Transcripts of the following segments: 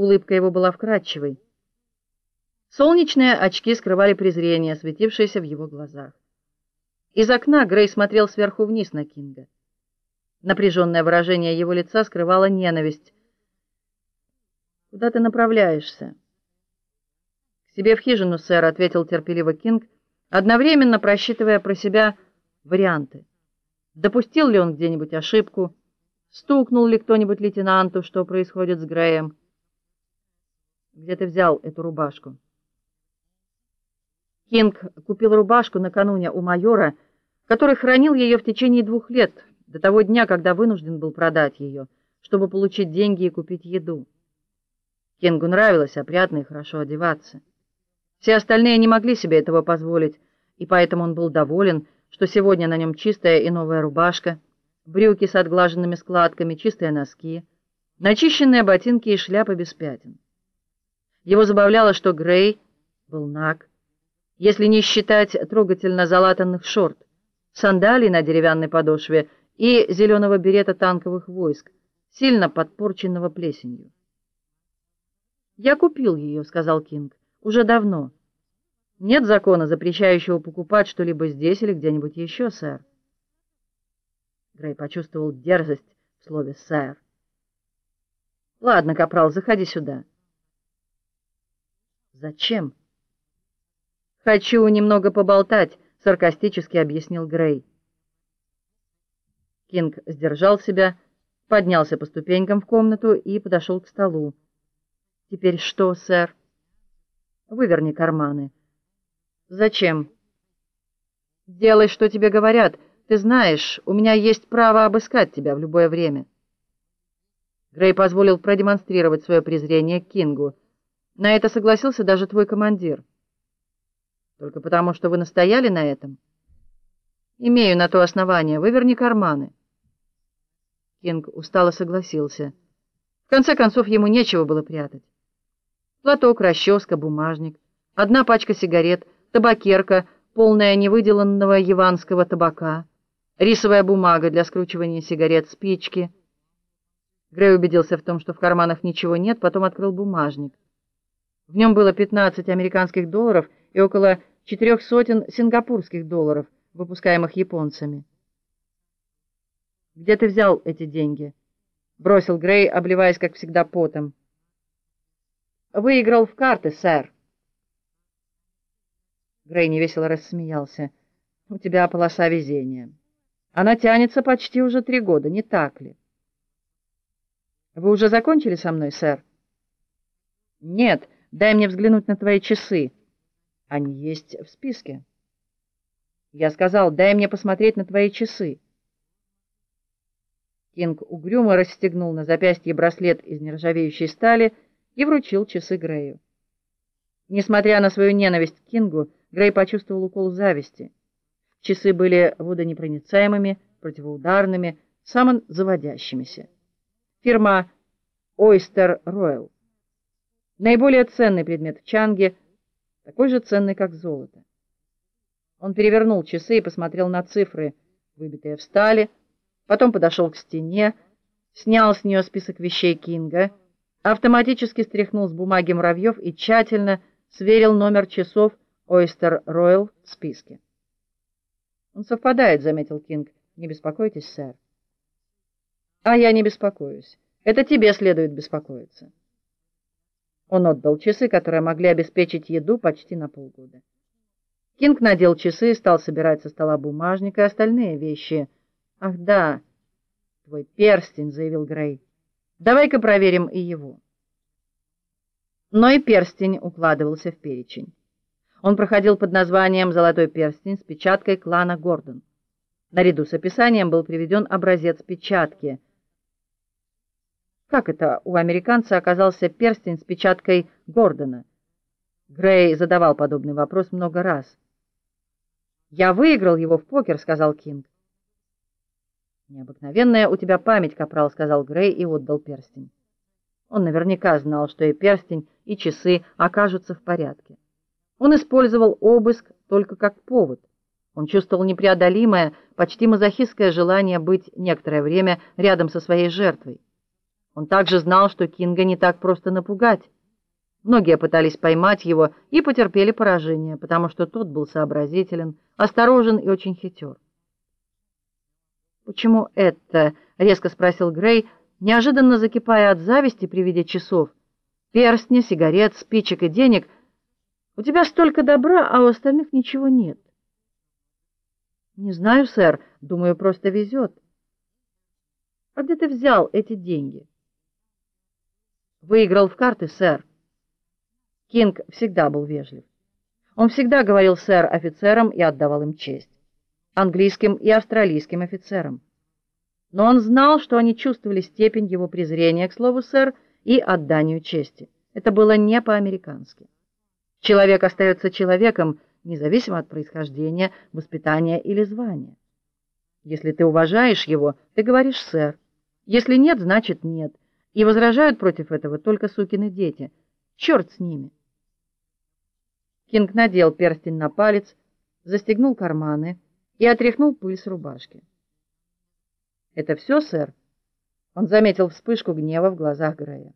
Улыбка его была вкрадчивой. Солнечные очки скрывали презрение, светившееся в его глазах. Из окна Грей смотрел сверху вниз на Кинга. Напряженное выражение его лица скрывало ненависть. «Куда ты направляешься?» «К себе в хижину, сэр», — ответил терпеливо Кинг, одновременно просчитывая про себя варианты. Допустил ли он где-нибудь ошибку? Стукнул ли кто-нибудь лейтенанту, что происходит с Греем? «Где ты взял эту рубашку?» Кинг купил рубашку накануне у майора, который хранил ее в течение двух лет, до того дня, когда вынужден был продать ее, чтобы получить деньги и купить еду. Кингу нравилось опрятно и хорошо одеваться. Все остальные не могли себе этого позволить, и поэтому он был доволен, что сегодня на нем чистая и новая рубашка, брюки с отглаженными складками, чистые носки, начищенные ботинки и шляпа без пятен. Его забавляло, что Грей был наг, если не считать трогательно залатанных шорт, сандалий на деревянной подошве и зеленого берета танковых войск, сильно подпорченного плесенью. «Я купил ее», — сказал Кинг, — «уже давно. Нет закона, запрещающего покупать что-либо здесь или где-нибудь еще, сэр». Грей почувствовал дерзость в слове «сэр». «Ладно, капрал, заходи сюда». «Зачем?» «Хочу немного поболтать», — саркастически объяснил Грей. Кинг сдержал себя, поднялся по ступенькам в комнату и подошел к столу. «Теперь что, сэр?» «Выверни карманы». «Зачем?» «Делай, что тебе говорят. Ты знаешь, у меня есть право обыскать тебя в любое время». Грей позволил продемонстрировать свое презрение к Кингу. На это согласился даже твой командир. Только потому, что вы настояли на этом? Имею на то основание. Выверни карманы. Кинг устало согласился. В конце концов, ему нечего было прятать. Платок, расческа, бумажник, одна пачка сигарет, табакерка, полная невыделанного яванского табака, рисовая бумага для скручивания сигарет, спички. Грей убедился в том, что в карманах ничего нет, потом открыл бумажник. В нем было 15 американских долларов и около четырех сотен сингапурских долларов, выпускаемых японцами. «Где ты взял эти деньги?» — бросил Грей, обливаясь, как всегда, потом. «Выиграл в карты, сэр». Грей невесело рассмеялся. «У тебя полоса везения. Она тянется почти уже три года, не так ли?» «Вы уже закончили со мной, сэр?» «Нет, дай мне взглянуть на твои часы». Они есть в списке. Я сказал, дай мне посмотреть на твои часы. Кинг угрюмо расстегнул на запястье браслет из нержавеющей стали и вручил часы Грею. Несмотря на свою ненависть к Кингу, Грей почувствовал укол зависти. Часы были водонепроницаемыми, противоударными, самозаводящимися. Фирма Oyster Royal. Наиболее ценный предмет в Чанге — такой же ценный, как золото. Он перевернул часы и посмотрел на цифры, выбитые в стали, потом подошел к стене, снял с нее список вещей Кинга, автоматически стряхнул с бумаги муравьев и тщательно сверил номер часов Oyster Royal в списке. «Он совпадает», — заметил Кинг. «Не беспокойтесь, сэр». «А я не беспокоюсь. Это тебе следует беспокоиться». Он отдал часы, которые могли обеспечить еду почти на полгода. Кинг надел часы и стал собирать со стола бумажник и остальные вещи. «Ах, да, твой перстень», — заявил Грей. «Давай-ка проверим и его». Но и перстень укладывался в перечень. Он проходил под названием «Золотой перстень» с печаткой клана Гордон. Наряду с описанием был приведен образец печатки — как это у американца оказался перстень с печаткой Гордона? Грей задавал подобный вопрос много раз. «Я выиграл его в покер», — сказал Кинг. «Необыкновенная у тебя память, капрал», — сказал Грей и отдал перстень. Он наверняка знал, что и перстень, и часы окажутся в порядке. Он использовал обыск только как повод. Он чувствовал непреодолимое, почти мазохистское желание быть некоторое время рядом со своей жертвой. Он также знал, что Кинга не так просто напугать. Многие пытались поймать его и потерпели поражение, потому что тот был сообразителен, осторожен и очень хитер. «Почему это?» — резко спросил Грей, неожиданно закипая от зависти при виде часов, перстня, сигарет, спичек и денег. «У тебя столько добра, а у остальных ничего нет». «Не знаю, сэр. Думаю, просто везет». «А где ты взял эти деньги?» «Выиграл в карты, сэр». Кинг всегда был вежлив. Он всегда говорил сэр офицерам и отдавал им честь. Английским и австралийским офицерам. Но он знал, что они чувствовали степень его презрения к слову сэр и отданию чести. Это было не по-американски. Человек остается человеком, независимо от происхождения, воспитания или звания. Если ты уважаешь его, ты говоришь «сэр». Если нет, значит «нет». И возражают против этого только сукины дети. Черт с ними. Кинг надел перстень на палец, застегнул карманы и отряхнул пыль с рубашки. «Это все, сэр?» Он заметил вспышку гнева в глазах Грея.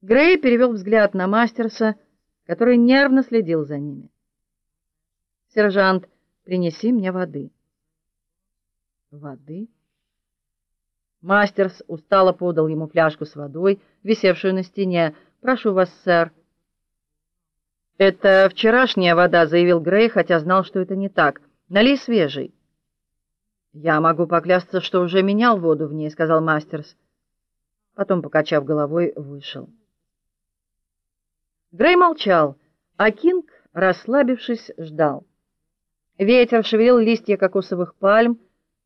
Грей перевел взгляд на Мастерса, который нервно следил за ними. «Сержант, принеси мне воды». «Воды?» Мастерс устало подал ему фляжку с водой, висевшую на стене. «Прошу вас, сэр». «Это вчерашняя вода», — заявил Грей, хотя знал, что это не так. «Налей свежий». «Я могу поклясться, что уже менял воду в ней», — сказал Мастерс. Потом, покачав головой, вышел. Грей молчал, а Кинг, расслабившись, ждал. Ветер шевелил листья кокосовых пальм,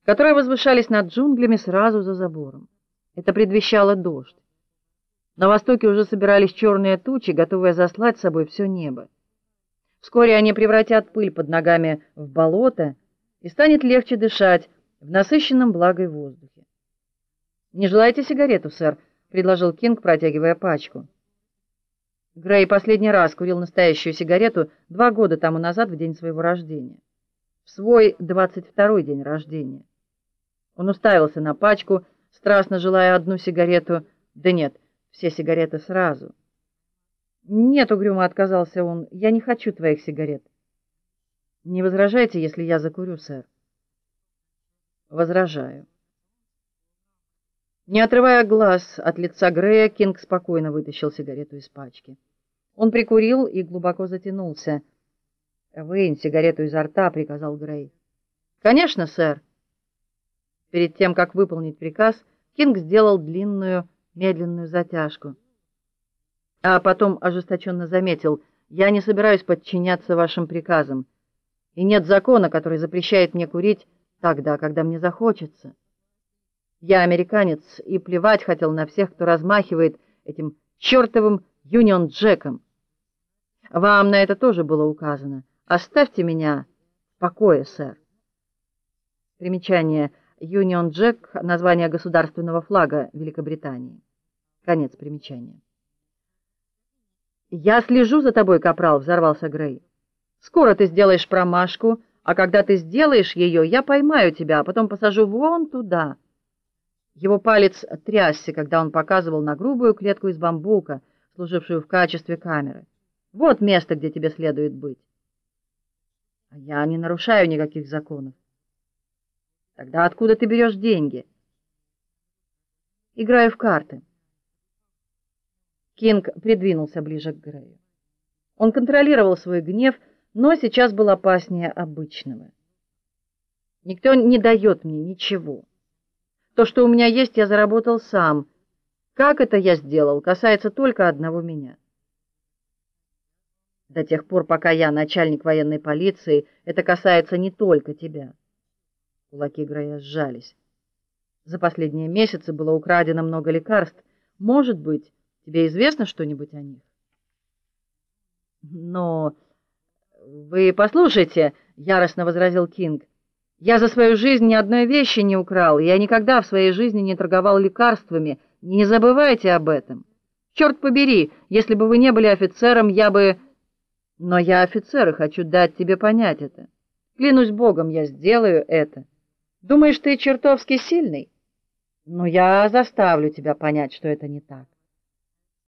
которые возвышались над джунглями сразу за забором. Это предвещало дождь. На востоке уже собирались черные тучи, готовые заслать с собой все небо. Вскоре они превратят пыль под ногами в болото, и станет легче дышать в насыщенном влагой воздухе. «Не желаете сигарету, сэр?» — предложил Кинг, протягивая пачку. Грей последний раз курил настоящую сигарету два года тому назад, в день своего рождения. В свой двадцать второй день рождения. Он уставился на пачку, страстно желая одну сигарету. Да нет, все сигареты сразу. «Нет, — угрюмо отказался он, — я не хочу твоих сигарет». «Не возражайте, если я закурю, сэр?» «Возражаю». Не отрывая глаз от лица Грея, Кинг спокойно вытащил сигарету из пачки. Он прикурил и глубоко затянулся. «Вынь сигарету изо рта», — приказал Грей. «Конечно, сэр». Перед тем, как выполнить приказ, Кинг сделал длинную, медленную затяжку. А потом ожесточенно заметил, «Я не собираюсь подчиняться вашим приказам, и нет закона, который запрещает мне курить тогда, когда мне захочется. Я американец, и плевать хотел на всех, кто размахивает этим чертовым Юнион Джеком. Вам на это тоже было указано. Оставьте меня в покое, сэр». Примечание – Юнион Джек — название государственного флага Великобритании. Конец примечания. «Я слежу за тобой, капрал», — взорвался Грей. «Скоро ты сделаешь промашку, а когда ты сделаешь ее, я поймаю тебя, а потом посажу вон туда». Его палец трясся, когда он показывал на грубую клетку из бамбука, служившую в качестве камеры. «Вот место, где тебе следует быть». «А я не нарушаю никаких законов. Тогда откуда ты берешь деньги? Играю в карты. Кинг придвинулся ближе к Грею. Он контролировал свой гнев, но сейчас был опаснее обычного. Никто не дает мне ничего. То, что у меня есть, я заработал сам. Как это я сделал, касается только одного меня. До тех пор, пока я начальник военной полиции, это касается не только тебя. Кулаки Грея сжались. За последние месяцы было украдено много лекарств. Может быть, тебе известно что-нибудь о них? Но вы послушайте, яростно возразил Кинг. Я за свою жизнь ни одной вещи не украл. Я никогда в своей жизни не торговал лекарствами. Не забывайте об этом. Черт побери, если бы вы не были офицером, я бы... Но я офицер и хочу дать тебе понять это. Клянусь Богом, я сделаю это. Думаешь, ты чертовски сильный? Но я заставлю тебя понять, что это не так.